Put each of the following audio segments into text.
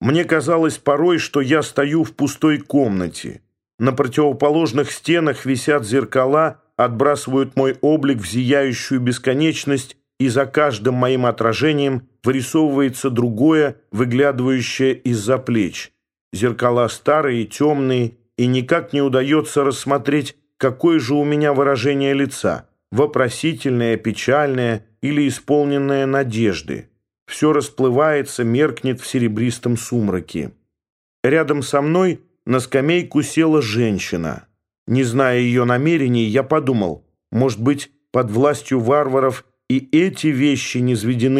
Мне казалось порой, что я стою в пустой комнате. На противоположных стенах висят зеркала, отбрасывают мой облик в зияющую бесконечность, и за каждым моим отражением вырисовывается другое, выглядывающее из-за плеч. Зеркала старые, темные, и никак не удается рассмотреть, какое же у меня выражение лица – вопросительное, печальное или исполненное надежды. Все расплывается, меркнет в серебристом сумраке. Рядом со мной на скамейку села женщина. Не зная ее намерений, я подумал, может быть, под властью варваров и эти вещи не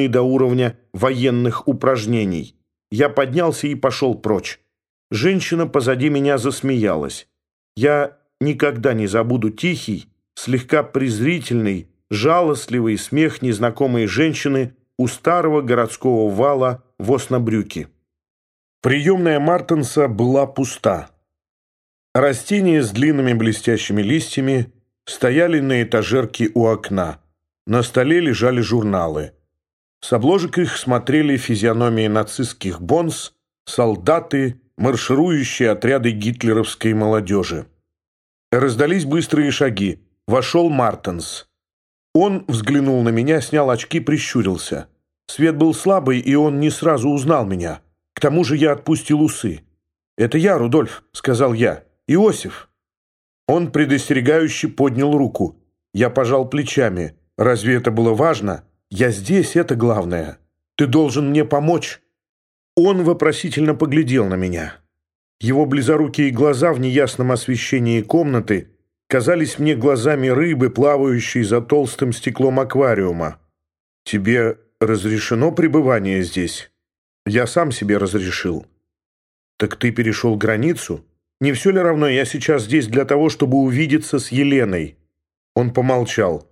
до уровня военных упражнений. Я поднялся и пошел прочь. Женщина позади меня засмеялась. Я никогда не забуду тихий, слегка презрительный, жалостливый смех незнакомой женщины у старого городского вала в Оснобрюке. Приемная Мартенса была пуста. Растения с длинными блестящими листьями стояли на этажерке у окна. На столе лежали журналы. С обложек их смотрели физиономии нацистских бонс, солдаты, марширующие отряды гитлеровской молодежи. Раздались быстрые шаги. Вошел Мартенс. Он взглянул на меня, снял очки, прищурился. Свет был слабый, и он не сразу узнал меня. К тому же я отпустил усы. «Это я, Рудольф», — сказал я. «Иосиф». Он предостерегающе поднял руку. Я пожал плечами. «Разве это было важно? Я здесь, это главное. Ты должен мне помочь». Он вопросительно поглядел на меня. Его близорукие глаза в неясном освещении комнаты казались мне глазами рыбы, плавающей за толстым стеклом аквариума. «Тебе разрешено пребывание здесь?» «Я сам себе разрешил». «Так ты перешел границу? Не все ли равно, я сейчас здесь для того, чтобы увидеться с Еленой?» Он помолчал.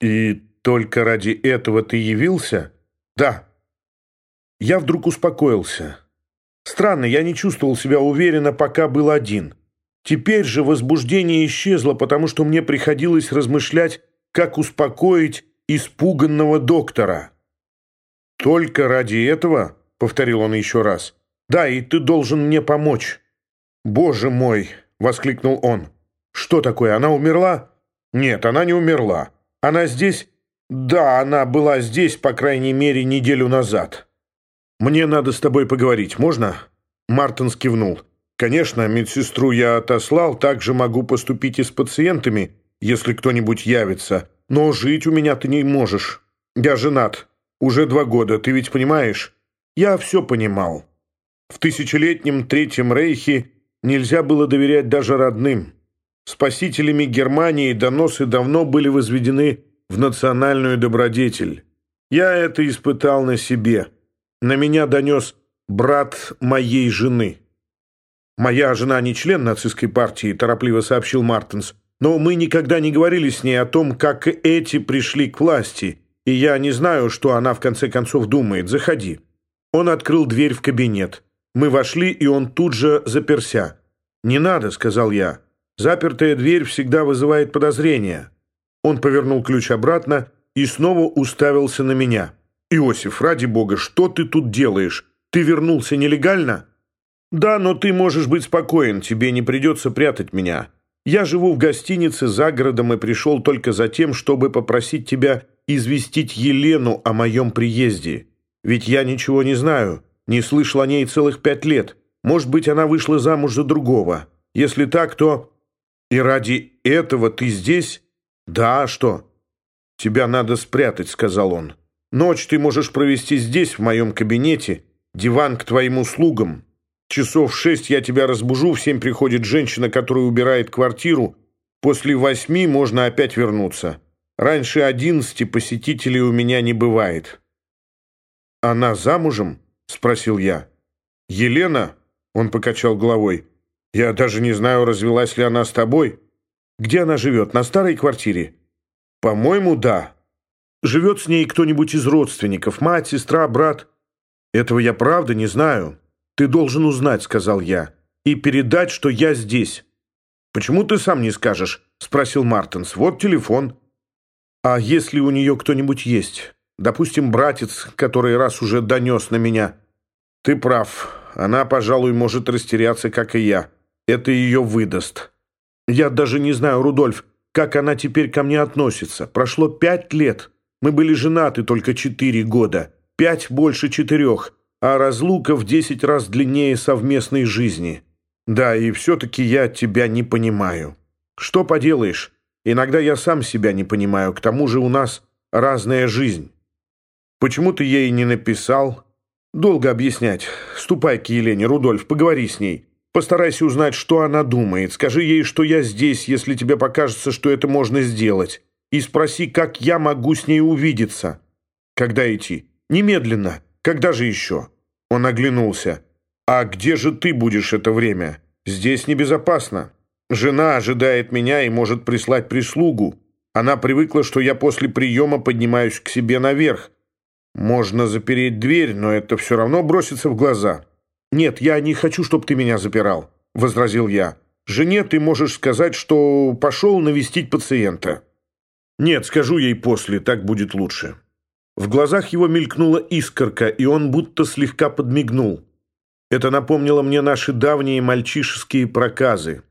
«И только ради этого ты явился?» «Да». Я вдруг успокоился. Странно, я не чувствовал себя уверенно, пока был один. Теперь же возбуждение исчезло, потому что мне приходилось размышлять, как успокоить испуганного доктора. «Только ради этого?» — повторил он еще раз. «Да, и ты должен мне помочь». «Боже мой!» — воскликнул он. «Что такое, она умерла?» «Нет, она не умерла. Она здесь...» «Да, она была здесь, по крайней мере, неделю назад». «Мне надо с тобой поговорить, можно?» Мартин кивнул. «Конечно, медсестру я отослал, также могу поступить и с пациентами, если кто-нибудь явится. Но жить у меня ты не можешь. Я женат. Уже два года, ты ведь понимаешь?» «Я все понимал. В тысячелетнем Третьем Рейхе нельзя было доверять даже родным. Спасителями Германии доносы давно были возведены в национальную добродетель. Я это испытал на себе». На меня донес брат моей жены. «Моя жена не член нацистской партии», – торопливо сообщил Мартинс. «Но мы никогда не говорили с ней о том, как эти пришли к власти, и я не знаю, что она в конце концов думает. Заходи». Он открыл дверь в кабинет. Мы вошли, и он тут же заперся. «Не надо», – сказал я. «Запертая дверь всегда вызывает подозрения». Он повернул ключ обратно и снова уставился на меня. «Иосиф, ради бога, что ты тут делаешь? Ты вернулся нелегально?» «Да, но ты можешь быть спокоен, тебе не придется прятать меня. Я живу в гостинице за городом и пришел только за тем, чтобы попросить тебя известить Елену о моем приезде. Ведь я ничего не знаю, не слышал о ней целых пять лет. Может быть, она вышла замуж за другого. Если так, то... И ради этого ты здесь? Да, а что? Тебя надо спрятать, сказал он. Ночь ты можешь провести здесь, в моем кабинете. Диван к твоим услугам. Часов в шесть я тебя разбужу, в семь приходит женщина, которая убирает квартиру. После восьми можно опять вернуться. Раньше одиннадцати посетителей у меня не бывает». «Она замужем?» — спросил я. «Елена?» — он покачал головой. «Я даже не знаю, развелась ли она с тобой. Где она живет? На старой квартире?» «По-моему, да. Живет с ней кто-нибудь из родственников, мать, сестра, брат? Этого я правда не знаю. Ты должен узнать, сказал я, и передать, что я здесь. Почему ты сам не скажешь? Спросил Мартинс. Вот телефон. А если у нее кто-нибудь есть? Допустим, братец, который раз уже донес на меня. Ты прав. Она, пожалуй, может растеряться, как и я. Это ее выдаст. Я даже не знаю, Рудольф, как она теперь ко мне относится. Прошло пять лет. Мы были женаты только четыре года. Пять больше четырех. А разлука в десять раз длиннее совместной жизни. Да, и все-таки я тебя не понимаю. Что поделаешь? Иногда я сам себя не понимаю. К тому же у нас разная жизнь. Почему ты ей не написал? Долго объяснять. Ступай к Елене, Рудольф, поговори с ней. Постарайся узнать, что она думает. Скажи ей, что я здесь, если тебе покажется, что это можно сделать. И спроси, как я могу с ней увидеться. Когда идти? Немедленно. Когда же еще? Он оглянулся. А где же ты будешь это время? Здесь небезопасно. Жена ожидает меня и может прислать прислугу. Она привыкла, что я после приема поднимаюсь к себе наверх. Можно запереть дверь, но это все равно бросится в глаза. «Нет, я не хочу, чтобы ты меня запирал», — возразил я. «Жене ты можешь сказать, что пошел навестить пациента». «Нет, скажу ей после, так будет лучше». В глазах его мелькнула искорка, и он будто слегка подмигнул. Это напомнило мне наши давние мальчишеские проказы.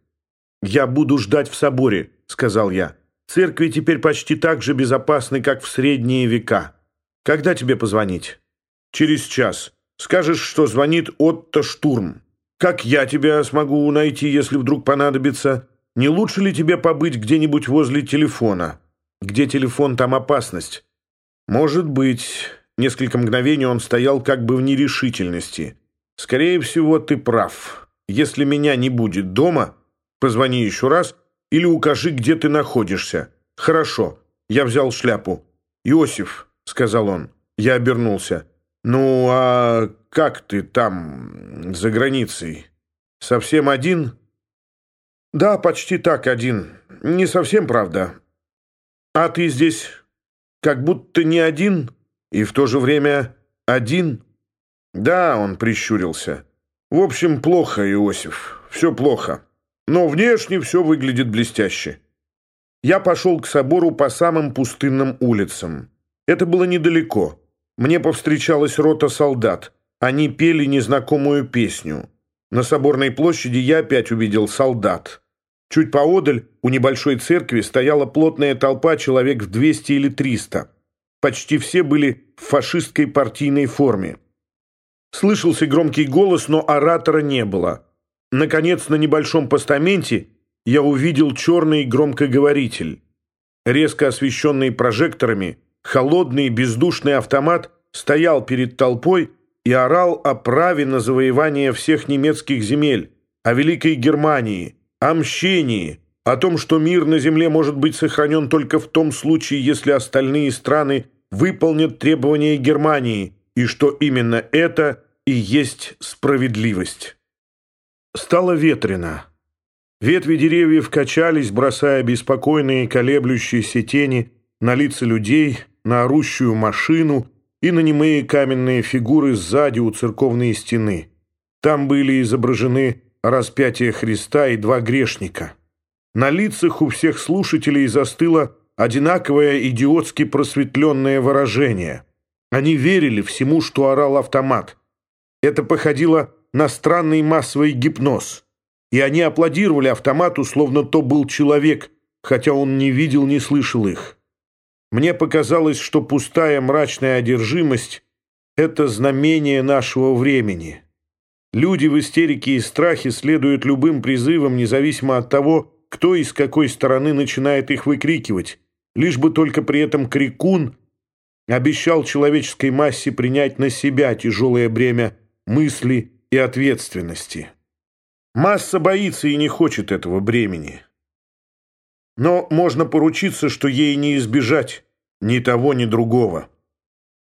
«Я буду ждать в соборе», — сказал я. «Церкви теперь почти так же безопасны, как в средние века. Когда тебе позвонить?» «Через час. Скажешь, что звонит Отто Штурм. Как я тебя смогу найти, если вдруг понадобится? Не лучше ли тебе побыть где-нибудь возле телефона? Где телефон, там опасность». «Может быть». Несколько мгновений он стоял как бы в нерешительности. «Скорее всего, ты прав. Если меня не будет дома, позвони еще раз или укажи, где ты находишься. Хорошо». Я взял шляпу. «Иосиф», — сказал он. Я обернулся. «Ну, а как ты там, за границей? Совсем один?» «Да, почти так, один. Не совсем, правда. А ты здесь как будто не один и в то же время один?» «Да», — он прищурился. «В общем, плохо, Иосиф, все плохо. Но внешне все выглядит блестяще». Я пошел к собору по самым пустынным улицам. Это было недалеко. Мне повстречалась рота солдат. Они пели незнакомую песню. На соборной площади я опять увидел солдат. Чуть поодаль у небольшой церкви стояла плотная толпа человек в 200 или 300. Почти все были в фашистской партийной форме. Слышался громкий голос, но оратора не было. Наконец, на небольшом постаменте я увидел черный громкоговоритель. Резко освещенный прожекторами – Холодный бездушный автомат стоял перед толпой и орал о праве на завоевание всех немецких земель, о Великой Германии, о мщении, о том, что мир на земле может быть сохранен только в том случае, если остальные страны выполнят требования Германии, и что именно это и есть справедливость. Стало ветрено. Ветви деревьев качались, бросая беспокойные колеблющиеся тени на лица людей, на орущую машину и на немые каменные фигуры сзади у церковной стены. Там были изображены распятие Христа и два грешника. На лицах у всех слушателей застыло одинаковое идиотски просветленное выражение. Они верили всему, что орал автомат. Это походило на странный массовый гипноз. И они аплодировали автомату, словно то был человек, хотя он не видел, не слышал их. Мне показалось, что пустая мрачная одержимость — это знамение нашего времени. Люди в истерике и страхе следуют любым призывам, независимо от того, кто и с какой стороны начинает их выкрикивать, лишь бы только при этом крикун обещал человеческой массе принять на себя тяжелое бремя мысли и ответственности. Масса боится и не хочет этого бремени. Но можно поручиться, что ей не избежать ни того, ни другого.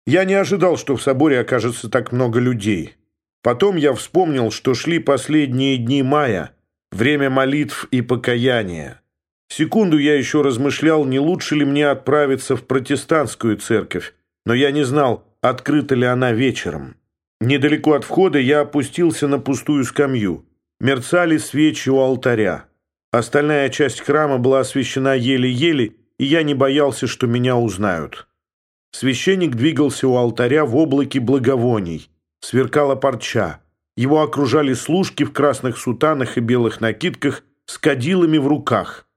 Я не ожидал, что в соборе окажется так много людей. Потом я вспомнил, что шли последние дни мая, время молитв и покаяния. Секунду я еще размышлял, не лучше ли мне отправиться в протестантскую церковь, но я не знал, открыта ли она вечером. Недалеко от входа я опустился на пустую скамью. Мерцали свечи у алтаря. Остальная часть храма была освещена еле-еле, и я не боялся, что меня узнают. Священник двигался у алтаря в облаке благовоний. Сверкала парча. Его окружали служки в красных сутанах и белых накидках с кадилами в руках.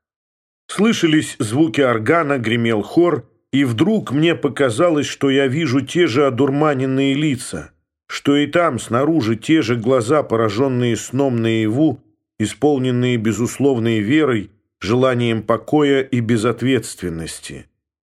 Слышались звуки органа, гремел хор, и вдруг мне показалось, что я вижу те же одурманенные лица, что и там снаружи те же глаза, пораженные сном наяву, исполненные безусловной верой, желанием покоя и безответственности.